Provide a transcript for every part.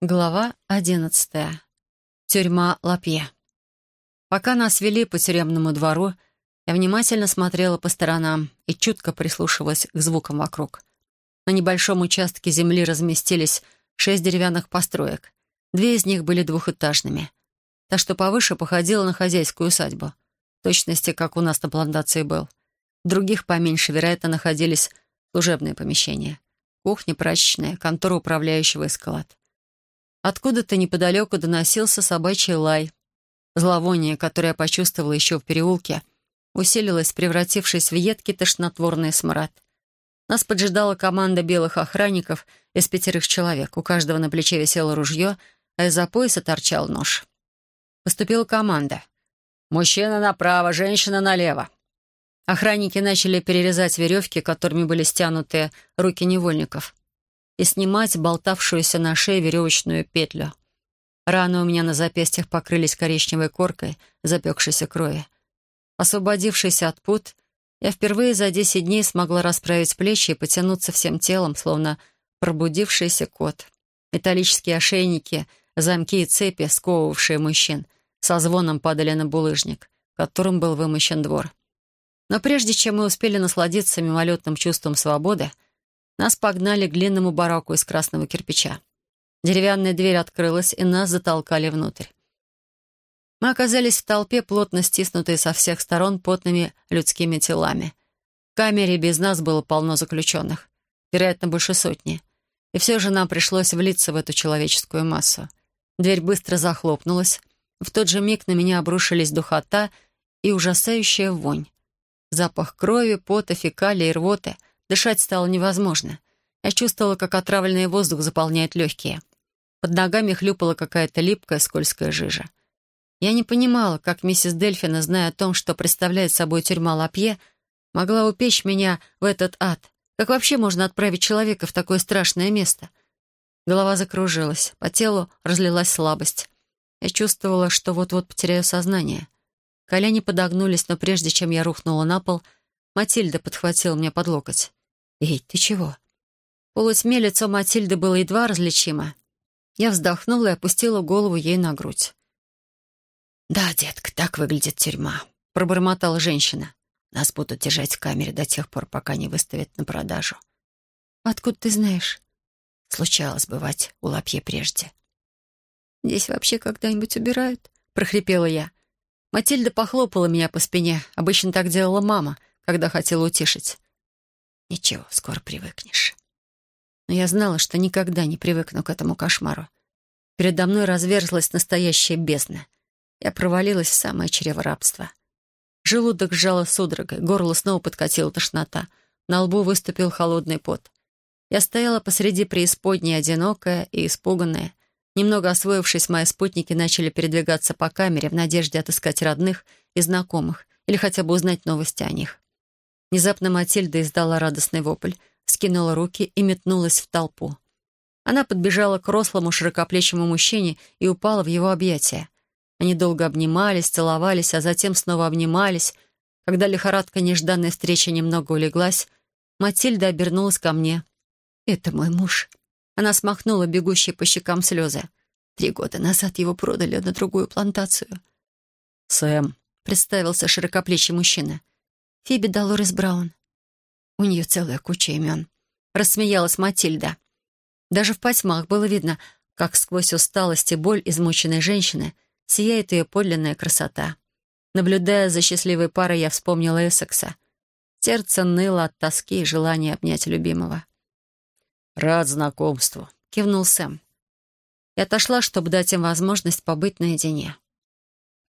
Глава одиннадцатая. Тюрьма Лапье. Пока нас вели по тюремному двору, я внимательно смотрела по сторонам и чутко прислушивалась к звукам вокруг. На небольшом участке земли разместились шесть деревянных построек. Две из них были двухэтажными. Та, что повыше, походила на хозяйскую усадьбу. В точности, как у нас на плантации был. В других поменьше, вероятно, находились служебные помещения. Кухня, прачечная, контора управляющего и склад. Откуда-то неподалеку доносился собачий лай. Зловоние, которое я почувствовала еще в переулке, усилилось, превратившись в едкий тошнотворный смрад. Нас поджидала команда белых охранников из пятерых человек. У каждого на плече висело ружье, а из-за пояса торчал нож. Поступила команда. «Мужчина направо, женщина налево». Охранники начали перерезать веревки, которыми были стянуты руки невольников и снимать болтавшуюся на шее веревочную петлю. Раны у меня на запястьях покрылись коричневой коркой запекшейся крови. Освободившись от пут, я впервые за десять дней смогла расправить плечи и потянуться всем телом, словно пробудившийся кот. Металлические ошейники, замки и цепи, сковывавшие мужчин, со звоном падали на булыжник, которым был вымощен двор. Но прежде чем мы успели насладиться мимолетным чувством свободы, нас погнали к длинному бараку из красного кирпича. Деревянная дверь открылась, и нас затолкали внутрь. Мы оказались в толпе, плотно стиснутой со всех сторон потными людскими телами. В камере без нас было полно заключенных, вероятно, больше сотни. И все же нам пришлось влиться в эту человеческую массу. Дверь быстро захлопнулась. В тот же миг на меня обрушились духота и ужасающая вонь. Запах крови, пота, фекалий и рвоты — Дышать стало невозможно. Я чувствовала, как отравленный воздух заполняет легкие. Под ногами хлюпала какая-то липкая, скользкая жижа. Я не понимала, как миссис Дельфина, зная о том, что представляет собой тюрьма Лапье, могла упечь меня в этот ад. Как вообще можно отправить человека в такое страшное место? Голова закружилась, по телу разлилась слабость. Я чувствовала, что вот-вот потеряю сознание. Колени подогнулись, но прежде чем я рухнула на пол, Матильда подхватила меня под локоть. «Эй, ты чего?» Полутьме лицо Матильды было едва различимо. Я вздохнула и опустила голову ей на грудь. «Да, детка, так выглядит тюрьма», — пробормотала женщина. «Нас будут держать в камере до тех пор, пока не выставят на продажу». «Откуда ты знаешь?» «Случалось бывать у Лапье прежде». «Здесь вообще когда-нибудь убирают?» — прохрипела я. Матильда похлопала меня по спине. Обычно так делала мама, когда хотела утешить. Ничего, скоро привыкнешь. Но я знала, что никогда не привыкну к этому кошмару. Передо мной разверзлась настоящая бездна. Я провалилась в самое чрево рабства. Желудок сжало судорогой, горло снова подкатила тошнота. На лбу выступил холодный пот. Я стояла посреди преисподней, одинокая и испуганная. Немного освоившись, мои спутники начали передвигаться по камере в надежде отыскать родных и знакомых или хотя бы узнать новости о них. Внезапно Матильда издала радостный вопль, скинула руки и метнулась в толпу. Она подбежала к рослому широкоплечему мужчине и упала в его объятия. Они долго обнимались, целовались, а затем снова обнимались. Когда лихорадка нежданной встречи немного улеглась, Матильда обернулась ко мне. «Это мой муж». Она смахнула бегущие по щекам слезы. Три года назад его продали на другую плантацию. «Сэм», — представился широкоплечий мужчина. Фиби Долорес Браун. У нее целая куча имен. Рассмеялась Матильда. Даже в потьмах было видно, как сквозь усталость и боль измученной женщины сияет ее подлинная красота. Наблюдая за счастливой парой, я вспомнила Эссекса. Сердце ныло от тоски и желания обнять любимого. «Рад знакомству», — кивнул Сэм. Я отошла, чтобы дать им возможность побыть наедине.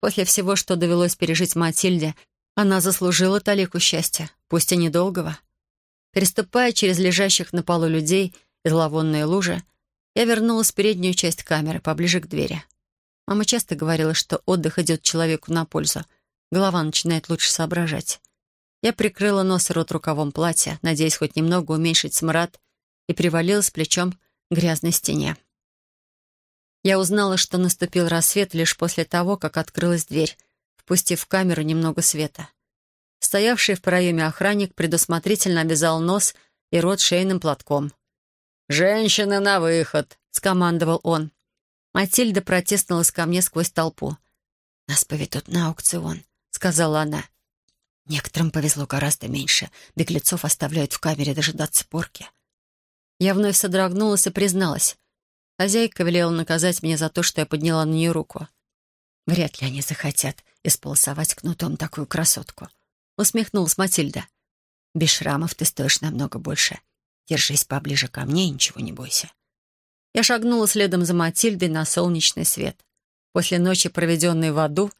После всего, что довелось пережить Матильде, она заслужила талику счастья, пусть и недолгого. Переступая через лежащих на полу людей и зловонные лужи, я вернулась в переднюю часть камеры, поближе к двери. Мама часто говорила, что отдых идет человеку на пользу. Голова начинает лучше соображать. Я прикрыла нос и рот рукавом платья, надеясь хоть немного уменьшить смрад, и привалилась плечом к грязной стене. Я узнала, что наступил рассвет лишь после того, как открылась дверь, впустив в камеру немного света. Стоявший в проеме охранник предусмотрительно обвязал нос и рот шейным платком. «Женщины на выход!» — скомандовал он. Матильда протиснулась ко мне сквозь толпу. «Нас поведут на аукцион», — сказала она. Некоторым повезло гораздо меньше. Беглецов оставляют в камере дожидаться порки. Я вновь содрогнулась и призналась. Хозяйка велела наказать меня за то, что я подняла на нее руку. Вряд ли они захотят исполосовать кнутом такую красотку. Усмехнулась Матильда. Без шрамов ты стоишь намного больше. Держись поближе ко мне и ничего не бойся. Я шагнула следом за Матильдой на солнечный свет. После ночи, проведенной в аду,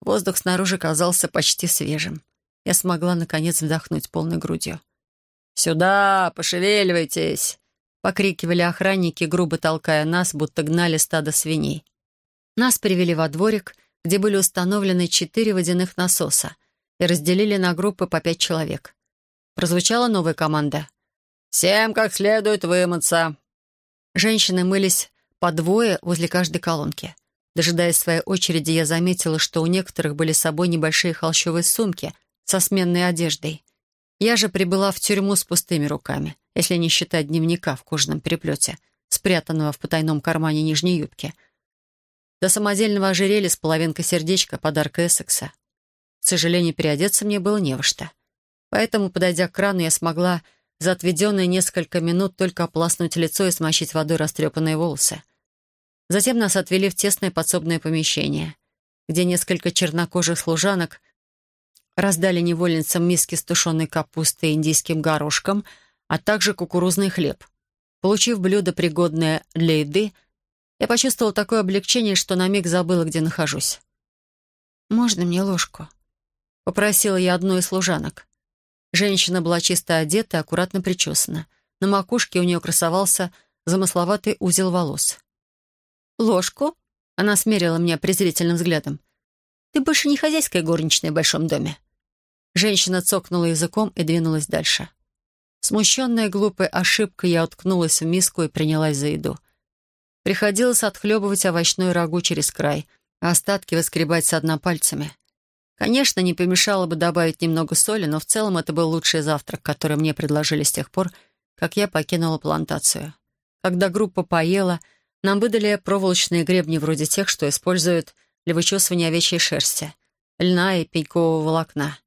воздух снаружи казался почти свежим. Я смогла, наконец, вдохнуть полной грудью. «Сюда! Пошевеливайтесь!» Покрикивали охранники, грубо толкая нас, будто гнали стадо свиней. Нас привели во дворик, где были установлены четыре водяных насоса и разделили на группы по пять человек. Прозвучала новая команда. «Всем как следует вымыться!» Женщины мылись по двое возле каждой колонки. Дожидаясь своей очереди, я заметила, что у некоторых были с собой небольшие холщовые сумки со сменной одеждой. Я же прибыла в тюрьму с пустыми руками если не считать дневника в кожаном переплете, спрятанного в потайном кармане нижней юбки. До самодельного ожерелья с половинкой сердечка, подарка Эссекса. К сожалению, переодеться мне было не во что. Поэтому, подойдя к крану, я смогла за отведенные несколько минут только ополоснуть лицо и смочить водой растрепанные волосы. Затем нас отвели в тесное подсобное помещение, где несколько чернокожих служанок раздали невольницам миски с тушеной капустой и индийским горошком — а также кукурузный хлеб. Получив блюдо, пригодное для еды, я почувствовала такое облегчение, что на миг забыла, где нахожусь. «Можно мне ложку?» — попросила я одну из служанок. Женщина была чисто одета и аккуратно причесана. На макушке у нее красовался замысловатый узел волос. «Ложку?» — она смерила меня презрительным взглядом. «Ты больше не хозяйская горничная в большом доме». Женщина цокнула языком и двинулась дальше. Смущенная глупой ошибкой, я уткнулась в миску и принялась за еду. Приходилось отхлебывать овощной рагу через край, а остатки выскребать с дна пальцами. Конечно, не помешало бы добавить немного соли, но в целом это был лучший завтрак, который мне предложили с тех пор, как я покинула плантацию. Когда группа поела, нам выдали проволочные гребни вроде тех, что используют для вычесывания овечьей шерсти, льна и пенькового волокна.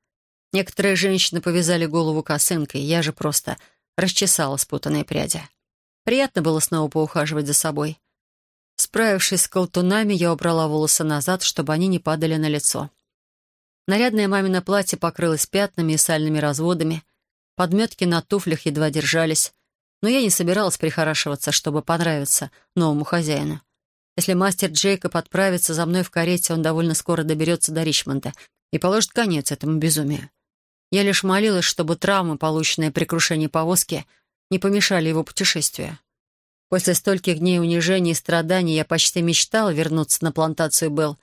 Некоторые женщины повязали голову косынкой, я же просто расчесала спутанные пряди. Приятно было снова поухаживать за собой. Справившись с колтунами, я убрала волосы назад, чтобы они не падали на лицо. Нарядное мамино платье покрылось пятнами и сальными разводами. Подметки на туфлях едва держались. Но я не собиралась прихорашиваться, чтобы понравиться новому хозяину. Если мастер Джейкоб отправится за мной в карете, он довольно скоро доберется до Ричмонда и положит конец этому безумию. Я лишь молилась, чтобы травмы, полученные при крушении повозки, не помешали его путешествию. После стольких дней унижений и страданий я почти мечтала вернуться на плантацию Белл,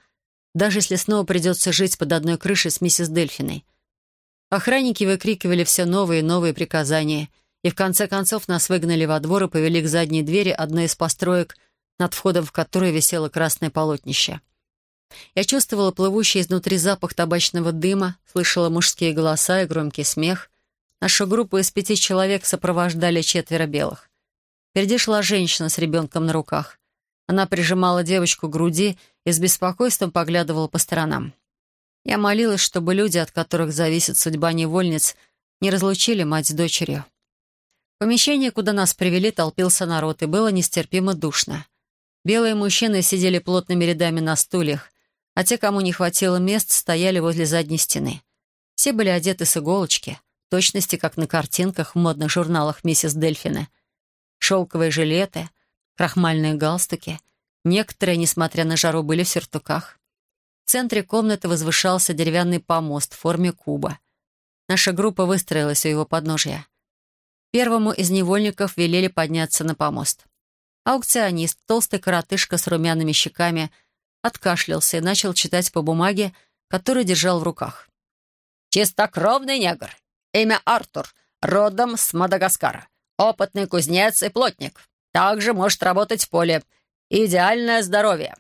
даже если снова придется жить под одной крышей с миссис Дельфиной. Охранники выкрикивали все новые и новые приказания, и в конце концов нас выгнали во двор и повели к задней двери одной из построек, над входом в которой висело красное полотнище. Я чувствовала плывущий изнутри запах табачного дыма, слышала мужские голоса и громкий смех. Нашу группу из пяти человек сопровождали четверо белых. Впереди шла женщина с ребенком на руках. Она прижимала девочку к груди и с беспокойством поглядывала по сторонам. Я молилась, чтобы люди, от которых зависит судьба невольниц, не разлучили мать с дочерью. Помещение, куда нас привели, толпился народ, и было нестерпимо душно. Белые мужчины сидели плотными рядами на стульях, а те, кому не хватило мест, стояли возле задней стены. Все были одеты с иголочки, в точности, как на картинках в модных журналах миссис Дельфины. Шелковые жилеты, крахмальные галстуки. Некоторые, несмотря на жару, были в сюртуках. В центре комнаты возвышался деревянный помост в форме куба. Наша группа выстроилась у его подножия. Первому из невольников велели подняться на помост. Аукционист, толстый коротышка с румяными щеками — откашлялся и начал читать по бумаге, которую держал в руках. «Чистокровный негр. Имя Артур. Родом с Мадагаскара. Опытный кузнец и плотник. Также может работать в поле. Идеальное здоровье».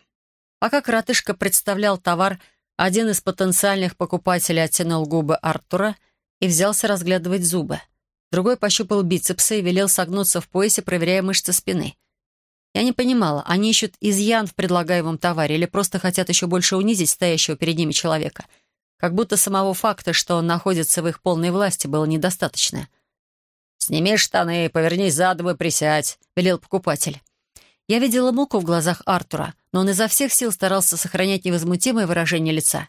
Пока коротышка представлял товар, один из потенциальных покупателей оттянул губы Артура и взялся разглядывать зубы. Другой пощупал бицепсы и велел согнуться в поясе, проверяя мышцы спины. Я не понимала, они ищут изъян в предлагаемом товаре или просто хотят еще больше унизить стоящего перед ними человека. Как будто самого факта, что он находится в их полной власти, было недостаточно. «Сними штаны, повернись задом и присядь», — велел покупатель. Я видела муку в глазах Артура, но он изо всех сил старался сохранять невозмутимое выражение лица.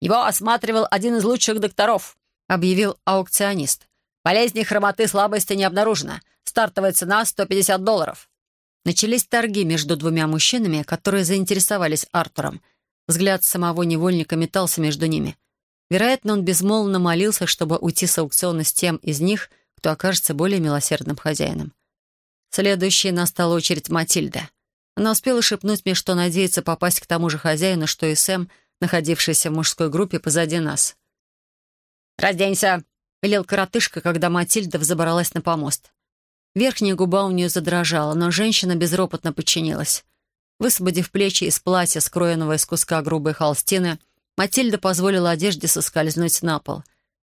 «Его осматривал один из лучших докторов», — объявил аукционист. «Болезни, хромоты, слабости не обнаружено. Стартовая цена — 150 долларов». Начались торги между двумя мужчинами, которые заинтересовались Артуром. Взгляд самого невольника метался между ними. Вероятно, он безмолвно молился, чтобы уйти с аукциона с тем из них, кто окажется более милосердным хозяином. Следующей настала очередь Матильда. Она успела шепнуть мне, что надеется попасть к тому же хозяину, что и Сэм, находившийся в мужской группе позади нас. «Разденься!» — велел коротышка, когда Матильда взобралась на помост. Верхняя губа у нее задрожала, но женщина безропотно подчинилась. Высвободив плечи из платья, скроенного из куска грубой холстины, Матильда позволила одежде соскользнуть на пол.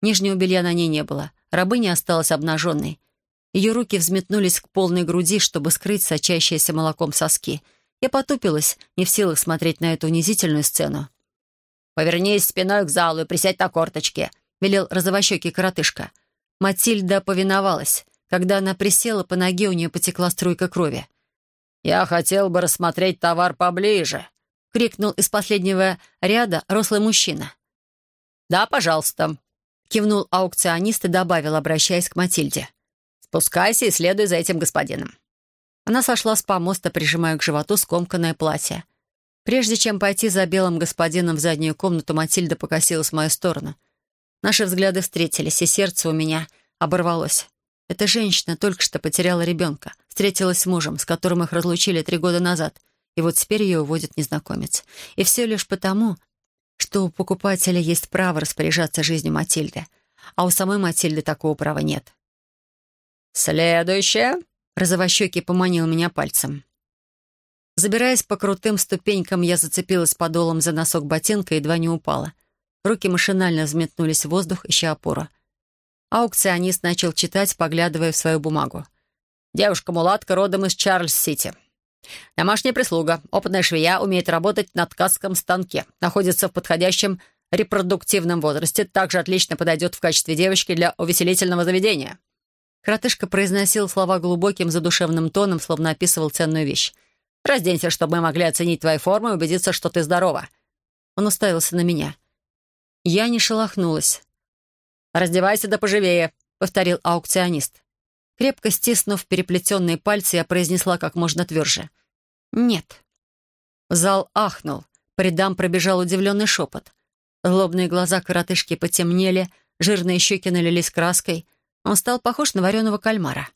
Нижнего белья на ней не было. Рабыня осталась обнаженной. Ее руки взметнулись к полной груди, чтобы скрыть сочащиеся молоком соски. Я потупилась, не в силах смотреть на эту унизительную сцену. «Повернись спиной к залу и присядь на корточки», — велел розовощекий коротышка. Матильда повиновалась. Когда она присела, по ноге у нее потекла струйка крови. «Я хотел бы рассмотреть товар поближе», — крикнул из последнего ряда рослый мужчина. «Да, пожалуйста», — кивнул аукционист и добавил, обращаясь к Матильде. «Спускайся и следуй за этим господином». Она сошла с помоста, прижимая к животу скомканное платье. Прежде чем пойти за белым господином в заднюю комнату, Матильда покосилась в мою сторону. Наши взгляды встретились, и сердце у меня оборвалось. Эта женщина только что потеряла ребенка, встретилась с мужем, с которым их разлучили три года назад, и вот теперь ее уводит незнакомец. И все лишь потому, что у покупателя есть право распоряжаться жизнью Матильды, а у самой Матильды такого права нет. «Следующее!» — розовощекий поманил меня пальцем. Забираясь по крутым ступенькам, я зацепилась подолом за носок ботинка и едва не упала. Руки машинально взметнулись в воздух, ища опору. Аукционист начал читать, поглядывая в свою бумагу. «Девушка-мулатка родом из Чарльз-Сити. Домашняя прислуга, опытная швея, умеет работать на ткацком станке, находится в подходящем репродуктивном возрасте, также отлично подойдет в качестве девочки для увеселительного заведения». Коротышка произносил слова глубоким задушевным тоном, словно описывал ценную вещь. «Разденься, чтобы мы могли оценить твои формы и убедиться, что ты здорова». Он уставился на меня. Я не шелохнулась. «Раздевайся да поживее», — повторил аукционист. Крепко стиснув переплетенные пальцы, я произнесла как можно тверже. «Нет». Зал ахнул. По пробежал удивленный шепот. Злобные глаза коротышки потемнели, жирные щеки налились краской — он стал похож на вареного кальмара.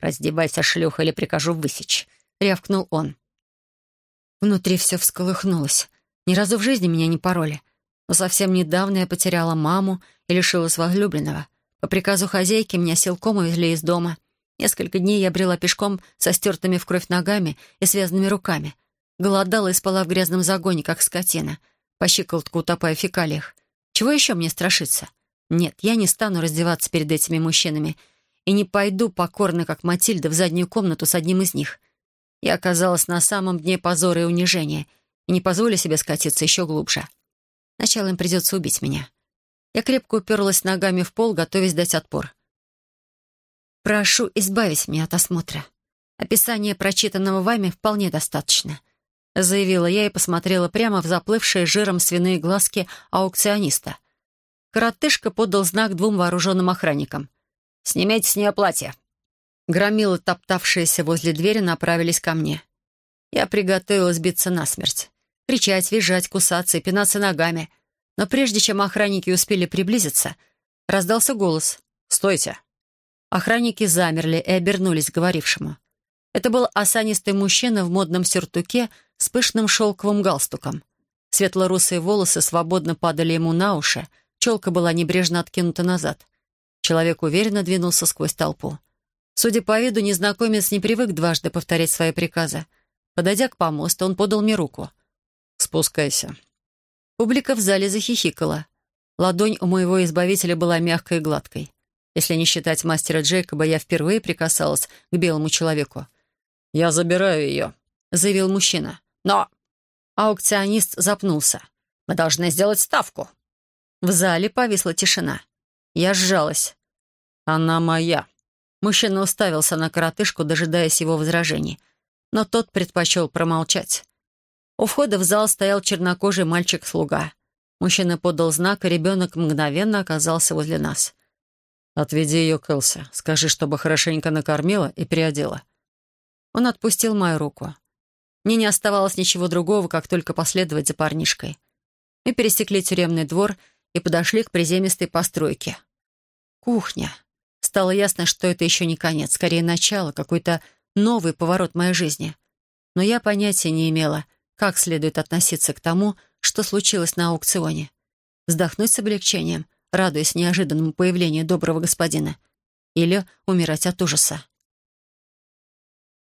«Раздевайся, шлюха, или прикажу высечь», — рявкнул он. Внутри все всколыхнулось. Ни разу в жизни меня не пороли. Но совсем недавно я потеряла маму и лишилась возлюбленного. По приказу хозяйки меня силком увезли из дома. Несколько дней я брела пешком со стертыми в кровь ногами и связанными руками. Голодала и спала в грязном загоне, как скотина, по щиколотку утопая в фекалиях. Чего еще мне страшиться? Нет, я не стану раздеваться перед этими мужчинами и не пойду покорно, как Матильда, в заднюю комнату с одним из них. Я оказалась на самом дне позора и унижения и не позволю себе скатиться еще глубже. Сначала им придется убить меня. Я крепко уперлась ногами в пол, готовясь дать отпор. «Прошу избавить меня от осмотра. Описание прочитанного вами вполне достаточно», — заявила я и посмотрела прямо в заплывшие жиром свиные глазки аукциониста — Коротышка подал знак двум вооруженным охранникам. «Снимите с нее платье». Громилы, топтавшиеся возле двери, направились ко мне. Я приготовилась биться насмерть. Кричать, визжать, кусаться и пинаться ногами. Но прежде чем охранники успели приблизиться, раздался голос. «Стойте!» Охранники замерли и обернулись к говорившему. Это был осанистый мужчина в модном сюртуке с пышным шелковым галстуком. Светло-русые волосы свободно падали ему на уши, Челка была небрежно откинута назад. Человек уверенно двинулся сквозь толпу. Судя по виду, незнакомец не привык дважды повторять свои приказы. Подойдя к помосту, он подал мне руку. «Спускайся». Публика в зале захихикала. Ладонь у моего избавителя была мягкой и гладкой. Если не считать мастера Джейкоба, я впервые прикасалась к белому человеку. «Я забираю ее», — заявил мужчина. «Но...» Аукционист запнулся. «Мы должны сделать ставку». В зале повисла тишина. Я сжалась. «Она моя». Мужчина уставился на коротышку, дожидаясь его возражений. Но тот предпочел промолчать. У входа в зал стоял чернокожий мальчик-слуга. Мужчина подал знак, и ребенок мгновенно оказался возле нас. «Отведи ее к Элсе. Скажи, чтобы хорошенько накормила и приодела». Он отпустил мою руку. Мне не оставалось ничего другого, как только последовать за парнишкой. Мы пересекли тюремный двор и подошли к приземистой постройке. Кухня. Стало ясно, что это еще не конец, скорее начало, какой-то новый поворот моей жизни. Но я понятия не имела, как следует относиться к тому, что случилось на аукционе. Вздохнуть с облегчением, радуясь неожиданному появлению доброго господина, или умирать от ужаса.